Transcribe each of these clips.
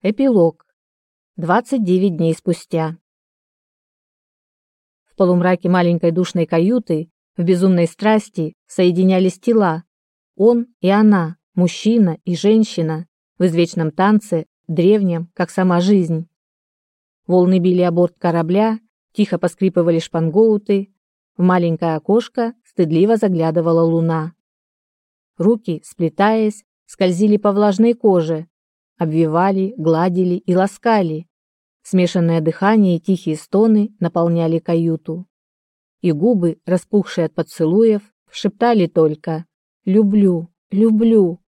Эпилог. 29 дней спустя. В полумраке маленькой душной каюты в безумной страсти соединялись тела. Он и она, мужчина и женщина, в извечном танце, древнем, как сама жизнь. Волны били о борт корабля, тихо поскрипывали шпангоуты, в маленькое окошко стыдливо заглядывала луна. Руки, сплетаясь, скользили по влажной коже, обвивали, гладили и ласкали. Смешанное дыхание и тихие стоны наполняли каюту. И губы, распухшие от поцелуев, шептали только «люблю, люблю».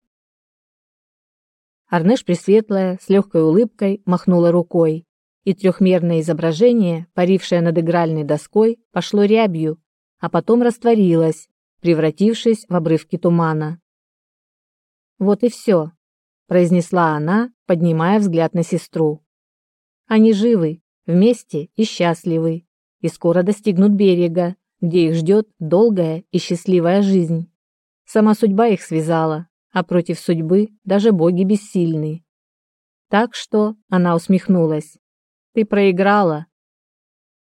Арнеш Пресветлая с легкой улыбкой махнула рукой, и трехмерное изображение, парившее над игральной доской, пошло рябью, а потом растворилось, превратившись в обрывки тумана. Вот и все произнесла она, поднимая взгляд на сестру. Они живы, вместе и счастливы, и скоро достигнут берега, где их ждет долгая и счастливая жизнь. Сама судьба их связала, а против судьбы даже боги бессильны. Так что она усмехнулась. Ты проиграла.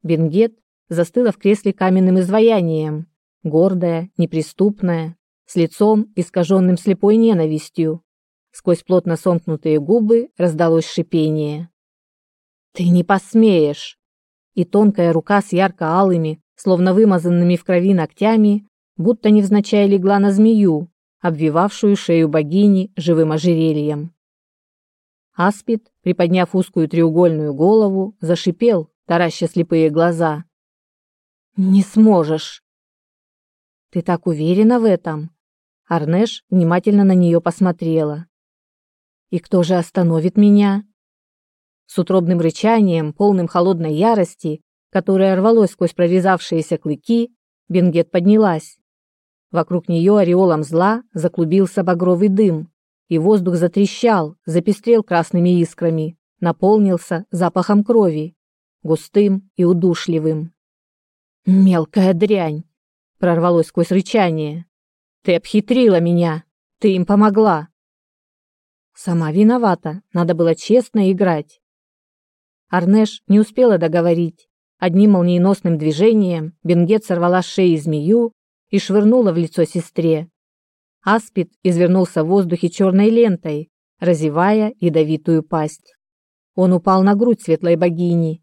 Бенгет застыла в кресле каменным изваянием, гордая, неприступная, с лицом искаженным слепой ненавистью, Сквозь плотно сомкнутые губы раздалось шипение. «Ты не посмеешь!» И тонкая рука с ярко-алыми, словно вымазанными в крови ногтями, будто невзначай легла на змею, обвивавшую шею богини живым ожерельем. Аспид, приподняв узкую треугольную голову, зашипел, тараща слепые глаза. «Не сможешь!» «Ты так уверена в этом?» Арнеш внимательно на нее посмотрела. И кто же остановит меня? С утробным рычанием, полным холодной ярости, которая рвалось сквозь прорезавшиеся клыки, Бенгет поднялась. Вокруг нее ореолом зла заклубился багровый дым, и воздух затрещал, запестрел красными искрами, наполнился запахом крови, густым и удушливым. «Мелкая дрянь!» — прорвалось сквозь рычание. «Ты обхитрила меня! Ты им помогла! Сама виновата, надо было честно играть. Арнеш не успела договорить. Одним молниеносным движением Бенгет сорвала с шеи змею и швырнула в лицо сестре. Аспид извернулся в воздухе черной лентой, разевая ядовитую пасть. Он упал на грудь светлой богини,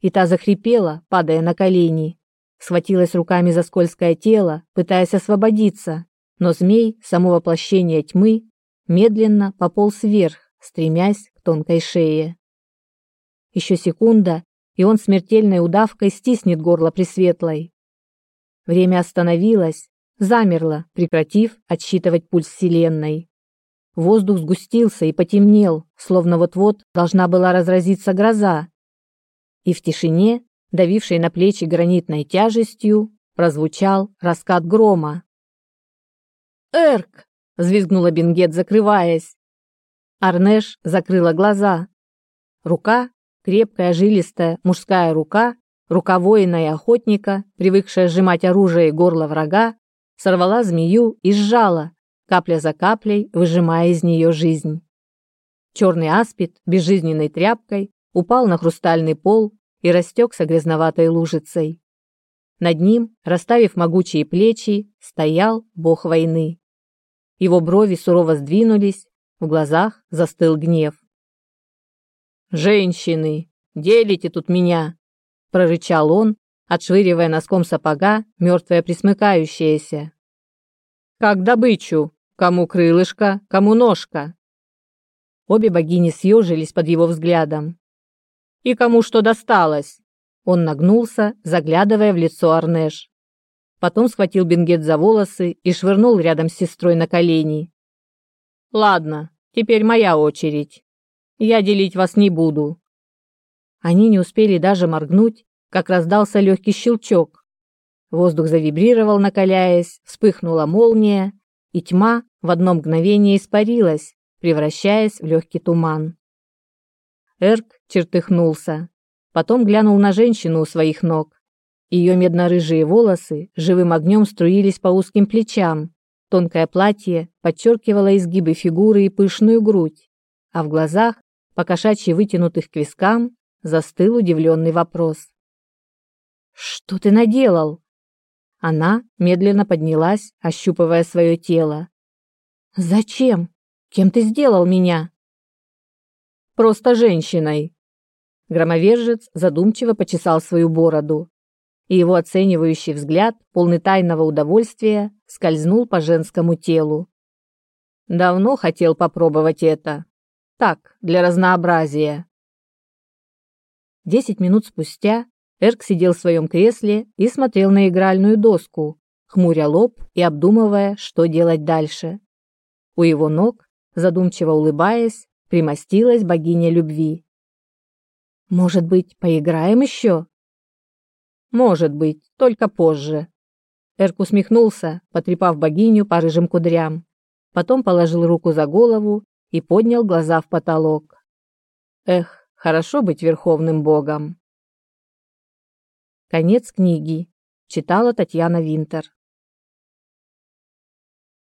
и та захрипела, падая на колени. Схватилась руками за скользкое тело, пытаясь освободиться, но змей, само воплощение тьмы, медленно пополз вверх, стремясь к тонкой шее. Еще секунда, и он смертельной удавкой стиснет горло Пресветлой. Время остановилось, замерло, прекратив отсчитывать пульс Вселенной. Воздух сгустился и потемнел, словно вот-вот должна была разразиться гроза. И в тишине, давившей на плечи гранитной тяжестью, прозвучал раскат грома. «Эрк!» Взвизгнула Бенгет, закрываясь. Арнеш закрыла глаза. Рука, крепкая, жилистая, мужская рука, рука воина и охотника, привыкшая сжимать оружие и горло врага, сорвала змею и сжала, капля за каплей выжимая из нее жизнь. Черный аспид безжизненной тряпкой упал на хрустальный пол и растекся грязноватой лужицей. Над ним, расставив могучие плечи, стоял бог войны. Его брови сурово сдвинулись, в глазах застыл гнев. «Женщины, делите тут меня!» – прорычал он, отшвыривая носком сапога мертвое присмыкающееся. «Как добычу, кому крылышко, кому ножка!» Обе богини съежились под его взглядом. «И кому что досталось?» Он нагнулся, заглядывая в лицо Арнеш. Потом схватил Бенгет за волосы и швырнул рядом с сестрой на колени. «Ладно, теперь моя очередь. Я делить вас не буду». Они не успели даже моргнуть, как раздался легкий щелчок. Воздух завибрировал, накаляясь, вспыхнула молния, и тьма в одно мгновение испарилась, превращаясь в легкий туман. Эрк чертыхнулся, потом глянул на женщину у своих ног. Ее медно-рыжие волосы живым огнем струились по узким плечам. Тонкое платье подчеркивало изгибы фигуры и пышную грудь, а в глазах покошачьи вытянутых к вискам, застыл удивленный вопрос. «Что ты наделал?» Она медленно поднялась, ощупывая свое тело. «Зачем? Кем ты сделал меня?» «Просто женщиной». Громовержец задумчиво почесал свою бороду, и его оценивающий взгляд, полный тайного удовольствия, скользнул по женскому телу. Давно хотел попробовать это. Так, для разнообразия. Десять минут спустя Эрк сидел в своем кресле и смотрел на игральную доску, хмуря лоб и обдумывая, что делать дальше. У его ног, задумчиво улыбаясь, примостилась богиня любви. «Может быть, поиграем еще?» «Может быть, только позже». Эрк усмехнулся, потрепав богиню по рыжим кудрям потом положил руку за голову и поднял глаза в потолок. Эх, хорошо быть верховным богом. Конец книги. Читала Татьяна Винтер.